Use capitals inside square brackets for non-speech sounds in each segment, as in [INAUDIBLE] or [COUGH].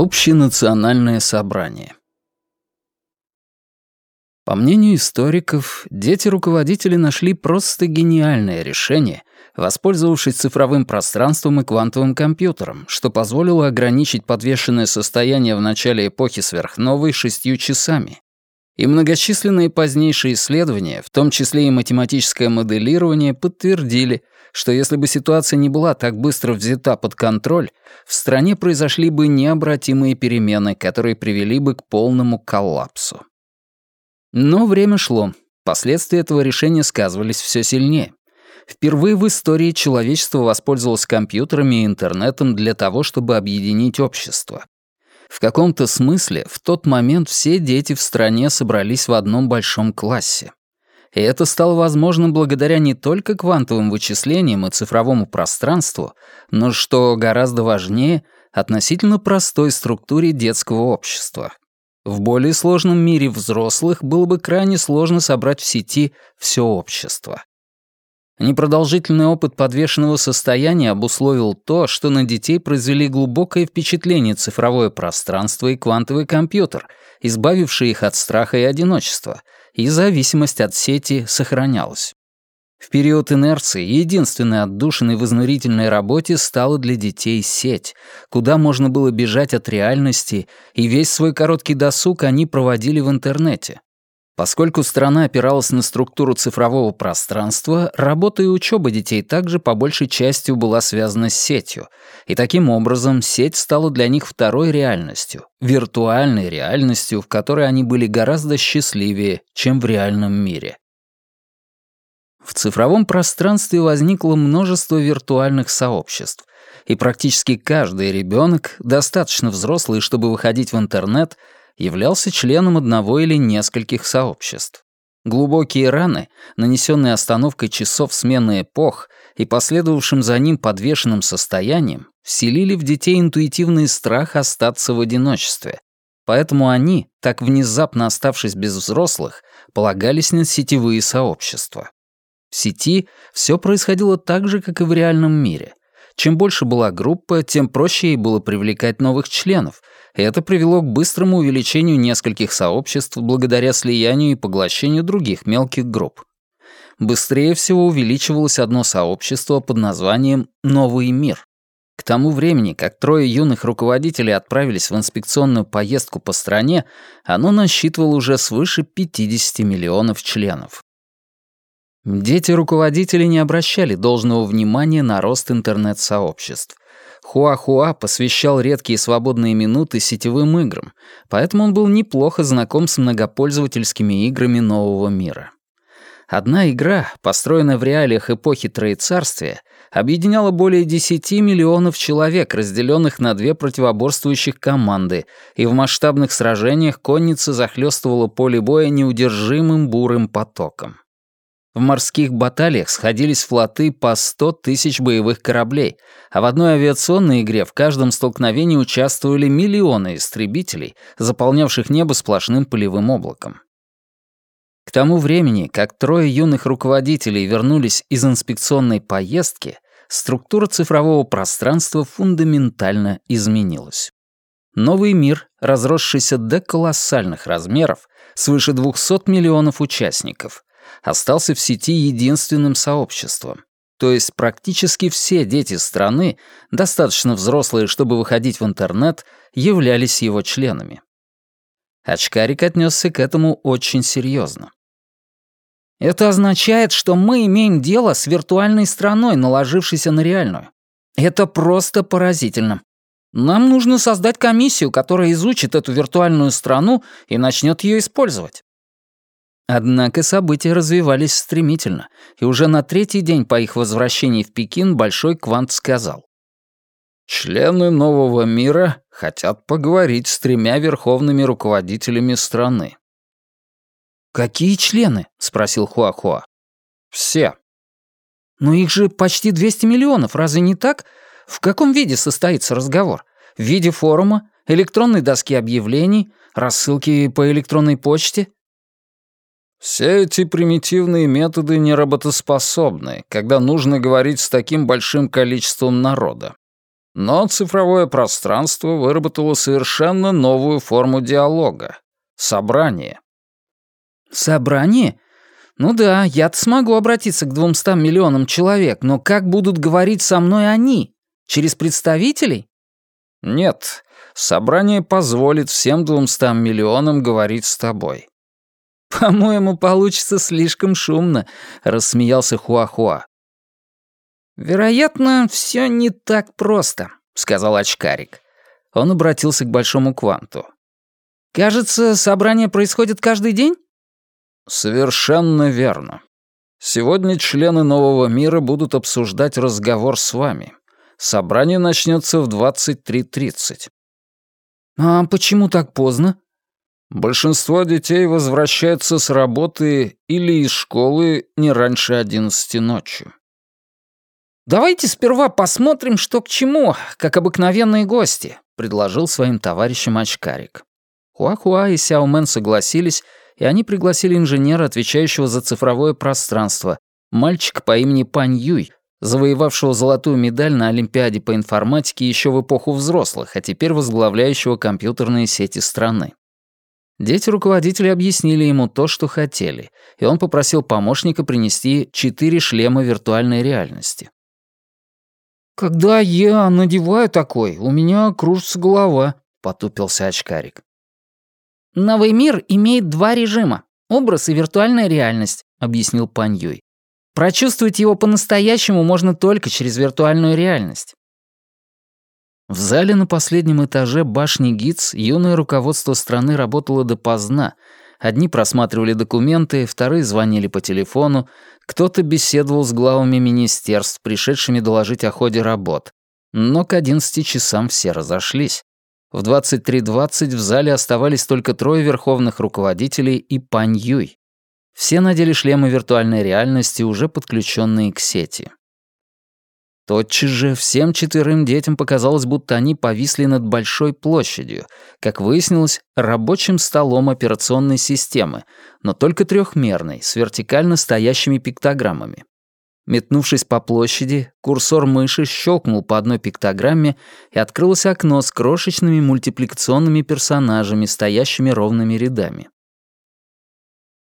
Общенациональное собрание По мнению историков, дети-руководители нашли просто гениальное решение, воспользовавшись цифровым пространством и квантовым компьютером, что позволило ограничить подвешенное состояние в начале эпохи сверхновой шестью часами. И многочисленные позднейшие исследования, в том числе и математическое моделирование, подтвердили, что если бы ситуация не была так быстро взята под контроль, в стране произошли бы необратимые перемены, которые привели бы к полному коллапсу. Но время шло. Последствия этого решения сказывались все сильнее. Впервые в истории человечество воспользовалось компьютерами и интернетом для того, чтобы объединить общество. В каком-то смысле в тот момент все дети в стране собрались в одном большом классе. И это стало возможным благодаря не только квантовым вычислениям и цифровому пространству, но, что гораздо важнее, относительно простой структуре детского общества. В более сложном мире взрослых было бы крайне сложно собрать в сети все общество. Непродолжительный опыт подвешенного состояния обусловил то, что на детей произвели глубокое впечатление цифровое пространство и квантовый компьютер, избавившие их от страха и одиночества, и зависимость от сети сохранялась. В период инерции единственной отдушиной в изнурительной работе стала для детей сеть, куда можно было бежать от реальности, и весь свой короткий досуг они проводили в интернете. Поскольку страна опиралась на структуру цифрового пространства, работа и учеба детей также по большей частью была связана с сетью, и таким образом сеть стала для них второй реальностью, виртуальной реальностью, в которой они были гораздо счастливее, чем в реальном мире. В цифровом пространстве возникло множество виртуальных сообществ, и практически каждый ребенок, достаточно взрослый, чтобы выходить в интернет, являлся членом одного или нескольких сообществ. Глубокие раны, нанесенные остановкой часов смены эпох и последовавшим за ним подвешенным состоянием, вселили в детей интуитивный страх остаться в одиночестве. Поэтому они, так внезапно оставшись без взрослых, полагались на сетевые сообщества. В сети все происходило так же, как и в реальном мире. Чем больше была группа, тем проще ей было привлекать новых членов, и это привело к быстрому увеличению нескольких сообществ благодаря слиянию и поглощению других мелких групп. Быстрее всего увеличивалось одно сообщество под названием «Новый мир». К тому времени, как трое юных руководителей отправились в инспекционную поездку по стране, оно насчитывало уже свыше 50 миллионов членов. Дети руководителей не обращали должного внимания на рост интернет-сообществ. Хуахуа посвящал редкие свободные минуты сетевым играм, поэтому он был неплохо знаком с многопользовательскими играми нового мира. Одна игра, построенная в реалиях эпохи Троецарствия, объединяла более 10 миллионов человек, разделенных на две противоборствующих команды, и в масштабных сражениях конница захлестывала поле боя неудержимым бурым потоком. В морских баталиях сходились флоты по 100 тысяч боевых кораблей, а в одной авиационной игре в каждом столкновении участвовали миллионы истребителей, заполнявших небо сплошным пылевым облаком. К тому времени, как трое юных руководителей вернулись из инспекционной поездки, структура цифрового пространства фундаментально изменилась. Новый мир, разросшийся до колоссальных размеров, свыше 200 миллионов участников, остался в сети единственным сообществом. То есть практически все дети страны, достаточно взрослые, чтобы выходить в интернет, являлись его членами. Очкарик отнесся к этому очень серьезно. Это означает, что мы имеем дело с виртуальной страной, наложившейся на реальную. Это просто поразительно. Нам нужно создать комиссию, которая изучит эту виртуальную страну и начнет ее использовать. Однако события развивались стремительно, и уже на третий день по их возвращении в Пекин Большой Квант сказал. «Члены нового мира хотят поговорить с тремя верховными руководителями страны». «Какие члены?» — спросил Хуахуа. «Все». «Но их же почти 200 миллионов, разве не так? В каком виде состоится разговор? В виде форума, электронной доски объявлений, рассылки по электронной почте?» Все эти примитивные методы неработоспособны, когда нужно говорить с таким большим количеством народа. Но цифровое пространство выработало совершенно новую форму диалога — собрание. Собрание? Ну да, я-то смогу обратиться к двумстам миллионам человек, но как будут говорить со мной они? Через представителей? Нет, собрание позволит всем двумстам миллионам говорить с тобой. [LAUGHS] «По-моему, получится слишком шумно», — рассмеялся Хуахуа. «Вероятно, все не так просто», — сказал очкарик. Он обратился к большому кванту. «Кажется, собрание происходит каждый день?» «Совершенно верно. Сегодня члены нового мира будут обсуждать разговор с вами. Собрание начнется в 23.30». «А почему так поздно?» Большинство детей возвращаются с работы или из школы не раньше 11 ночи. «Давайте сперва посмотрим, что к чему, как обыкновенные гости», — предложил своим товарищам очкарик. Хуахуа и Сяомен согласились, и они пригласили инженера, отвечающего за цифровое пространство, мальчика по имени Пань Юй, завоевавшего золотую медаль на Олимпиаде по информатике еще в эпоху взрослых, а теперь возглавляющего компьютерные сети страны. Дети руководителя объяснили ему то, что хотели, и он попросил помощника принести четыре шлема виртуальной реальности. «Когда я надеваю такой, у меня кружится голова», — потупился очкарик. «Новый мир имеет два режима — образ и виртуальная реальность», — объяснил Пань Юй. «Прочувствовать его по-настоящему можно только через виртуальную реальность. В зале на последнем этаже башни ГИЦ юное руководство страны работало допоздна. Одни просматривали документы, вторые звонили по телефону, кто-то беседовал с главами министерств, пришедшими доложить о ходе работ. Но к 11 часам все разошлись. В 23.20 в зале оставались только трое верховных руководителей и Пань Юй. Все надели шлемы виртуальной реальности, уже подключенные к сети. Тотчас же всем четверым детям показалось, будто они повисли над большой площадью, как выяснилось, рабочим столом операционной системы, но только трехмерной, с вертикально стоящими пиктограммами. Метнувшись по площади, курсор мыши щелкнул по одной пиктограмме, и открылось окно с крошечными мультипликационными персонажами, стоящими ровными рядами.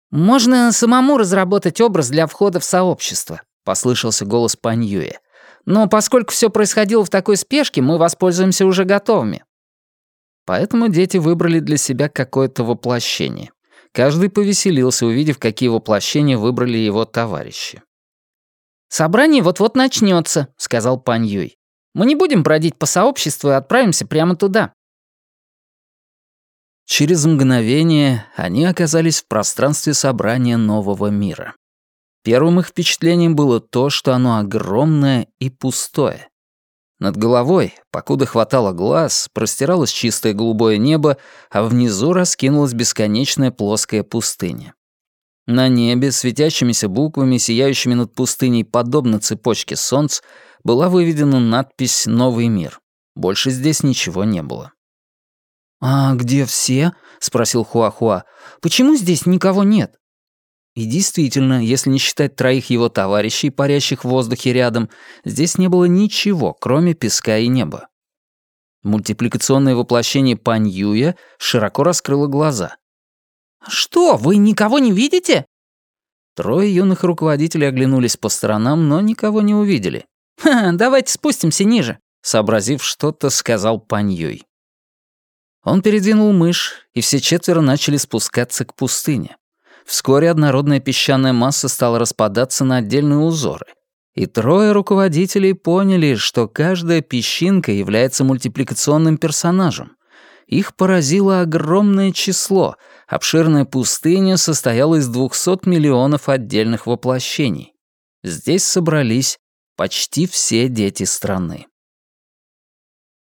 «Можно самому разработать образ для входа в сообщество», — послышался голос Паньюя. Но поскольку все происходило в такой спешке, мы воспользуемся уже готовыми. Поэтому дети выбрали для себя какое-то воплощение. Каждый повеселился, увидев, какие воплощения выбрали его товарищи. «Собрание вот-вот начнется, сказал Пань Юй. «Мы не будем бродить по сообществу и отправимся прямо туда». Через мгновение они оказались в пространстве собрания нового мира. Первым их впечатлением было то, что оно огромное и пустое. Над головой, покуда хватало глаз, простиралось чистое голубое небо, а внизу раскинулась бесконечная плоская пустыня. На небе, светящимися буквами, сияющими над пустыней, подобно цепочке солнц, была выведена надпись «Новый мир». Больше здесь ничего не было. «А где все?» — спросил Хуахуа. «Почему здесь никого нет?» И действительно, если не считать троих его товарищей, парящих в воздухе рядом, здесь не было ничего, кроме песка и неба. Мультипликационное воплощение Пань Юя широко раскрыло глаза. «Что, вы никого не видите?» Трое юных руководителей оглянулись по сторонам, но никого не увидели. «Ха, давайте спустимся ниже», — сообразив что-то, сказал Пань Юй. Он передвинул мышь, и все четверо начали спускаться к пустыне. Вскоре однородная песчаная масса стала распадаться на отдельные узоры. И трое руководителей поняли, что каждая песчинка является мультипликационным персонажем. Их поразило огромное число. Обширная пустыня состояла из 200 миллионов отдельных воплощений. Здесь собрались почти все дети страны.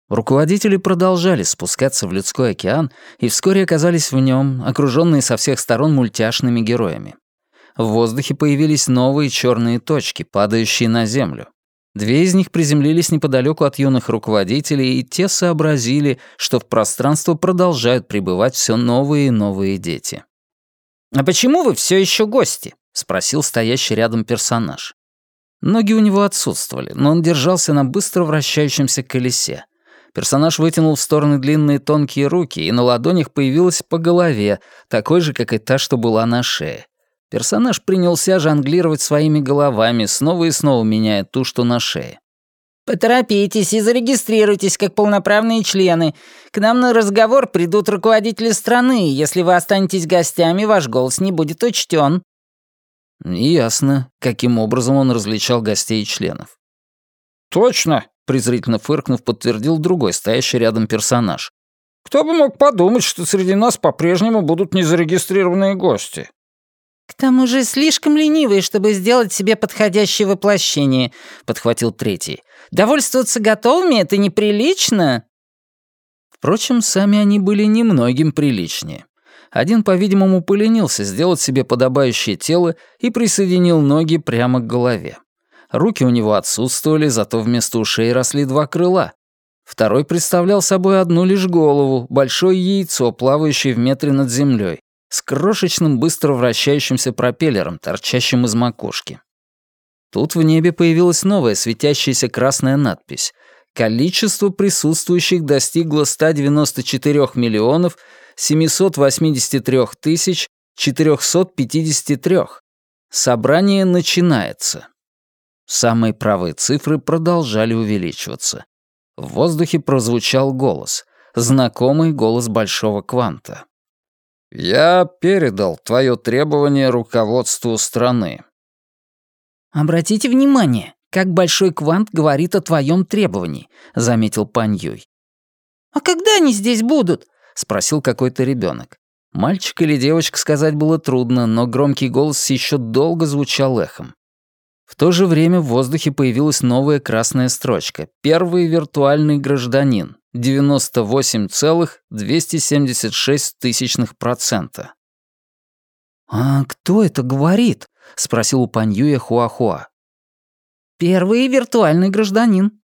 Руководители продолжали спускаться в людской океан и вскоре оказались в нем, окруженные со всех сторон мультяшными героями. В воздухе появились новые черные точки, падающие на землю. Две из них приземлились неподалеку от юных руководителей, и те сообразили, что в пространство продолжают прибывать все новые и новые дети. «А почему вы все еще гости?» — спросил стоящий рядом персонаж. Ноги у него отсутствовали, но он держался на быстро вращающемся колесе. Персонаж вытянул в стороны длинные тонкие руки, и на ладонях появилась по голове, такой же, как и та, что была на шее. Персонаж принялся жонглировать своими головами, снова и снова меняя ту, что на шее. «Поторопитесь и зарегистрируйтесь как полноправные члены. К нам на разговор придут руководители страны, и если вы останетесь гостями, ваш голос не будет учтен. Ясно, каким образом он различал гостей и членов. «Точно», — презрительно фыркнув, подтвердил другой, стоящий рядом персонаж. «Кто бы мог подумать, что среди нас по-прежнему будут незарегистрированные гости?» «К тому же слишком ленивые, чтобы сделать себе подходящее воплощение», — подхватил третий. «Довольствоваться готовыми — это неприлично». Впрочем, сами они были немногим приличнее. Один, по-видимому, поленился сделать себе подобающее тело и присоединил ноги прямо к голове. Руки у него отсутствовали, зато вместо ушей росли два крыла. Второй представлял собой одну лишь голову, большое яйцо, плавающее в метре над землей, с крошечным быстро вращающимся пропеллером, торчащим из макушки. Тут в небе появилась новая светящаяся красная надпись. Количество присутствующих достигло 194 миллионов 783 тысяч 453. Собрание начинается. Самые правые цифры продолжали увеличиваться. В воздухе прозвучал голос, знакомый голос большого кванта. «Я передал твое требование руководству страны». «Обратите внимание, как большой квант говорит о твоем требовании», — заметил Пань Юй. «А когда они здесь будут?» — спросил какой-то ребенок. Мальчик или девочка сказать было трудно, но громкий голос еще долго звучал эхом. В то же время в воздухе появилась новая красная строчка. Первый виртуальный гражданин. 98,276%. «А кто это говорит?» — спросил у Паньюя Хуахуа. «Первый виртуальный гражданин».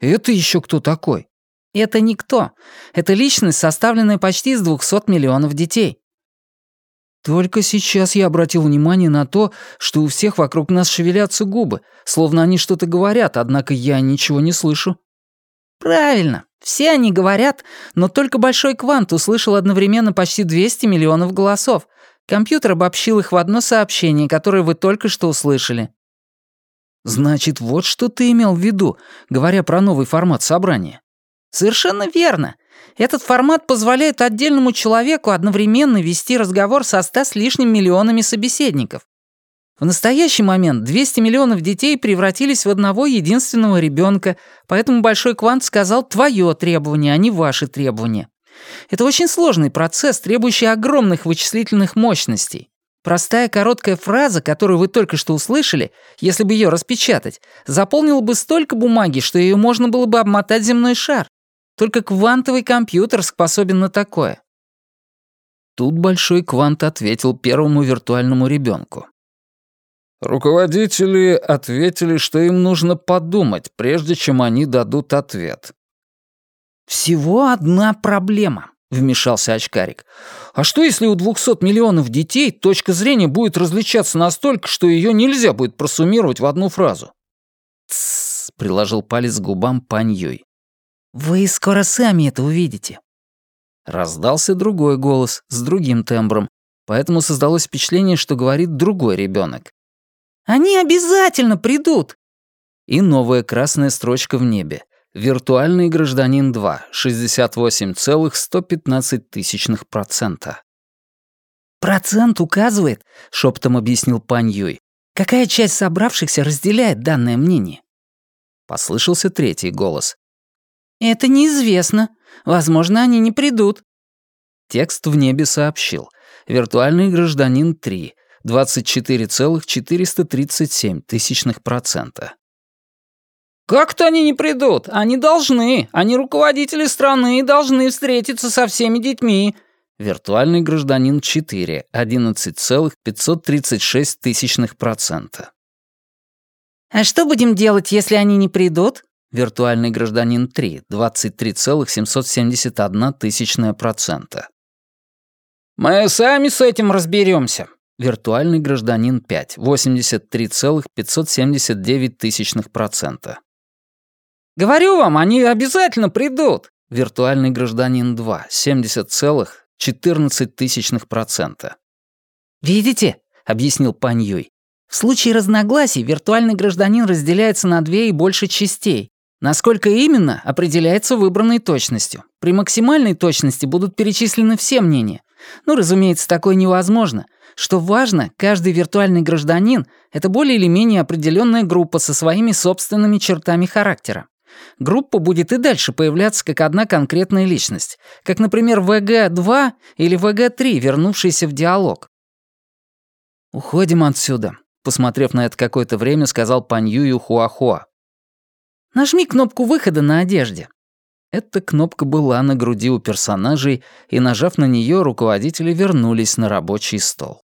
«Это еще кто такой?» Это никто. Это личность, составленная почти из 200 миллионов детей. Только сейчас я обратил внимание на то, что у всех вокруг нас шевелятся губы, словно они что-то говорят, однако я ничего не слышу. Правильно. Все они говорят, но только Большой Квант услышал одновременно почти 200 миллионов голосов. Компьютер обобщил их в одно сообщение, которое вы только что услышали. Значит, вот что ты имел в виду, говоря про новый формат собрания. Совершенно верно. Этот формат позволяет отдельному человеку одновременно вести разговор со ста с лишним миллионами собеседников. В настоящий момент 200 миллионов детей превратились в одного единственного ребенка, поэтому Большой Квант сказал «твое требование», а не «ваши требования». Это очень сложный процесс, требующий огромных вычислительных мощностей. Простая короткая фраза, которую вы только что услышали, если бы ее распечатать, заполнила бы столько бумаги, что ее можно было бы обмотать земной шар. Только квантовый компьютер способен на такое». Тут большой квант ответил первому виртуальному ребенку. Руководители ответили, что им нужно подумать, прежде чем они дадут ответ. «Всего одна проблема», — вмешался очкарик. «А что, если у 200 миллионов детей точка зрения будет различаться настолько, что ее нельзя будет просуммировать в одну фразу?» «Тссс», — приложил палец к губам Пань Юй. «Вы скоро сами это увидите». Раздался другой голос с другим тембром, поэтому создалось впечатление, что говорит другой ребенок. «Они обязательно придут!» И новая красная строчка в небе. Виртуальный гражданин 2, 68,115 тысячных процента. «Процент указывает», — шепотом объяснил Пань Юй, «какая часть собравшихся разделяет данное мнение». Послышался третий голос. «Это неизвестно. Возможно, они не придут». Текст в небе сообщил. Виртуальный гражданин 3, 24,437 тысячных процента. «Как-то они не придут. Они должны. Они руководители страны и должны встретиться со всеми детьми». Виртуальный гражданин 4, 11,536 тысячных процента. «А что будем делать, если они не придут?» Виртуальный гражданин 3 — 23,771 тысячная процента. «Мы сами с этим разберемся. Виртуальный гражданин 5, 83,579%. «Говорю вам, они обязательно придут!» Виртуальный гражданин 2, 70,14%. «Видите?» — объяснил Пань Юй. «В случае разногласий виртуальный гражданин разделяется на две и больше частей. Насколько именно, определяется выбранной точностью. При максимальной точности будут перечислены все мнения. Ну, разумеется, такое невозможно. Что важно, каждый виртуальный гражданин — это более или менее определенная группа со своими собственными чертами характера. Группа будет и дальше появляться как одна конкретная личность, как, например, ВГ-2 или ВГ-3, вернувшиеся в диалог. «Уходим отсюда», — посмотрев на это какое-то время, сказал Пань Юю Хуахуа. Нажми кнопку выхода на одежде». Эта кнопка была на груди у персонажей, и, нажав на нее, руководители вернулись на рабочий стол.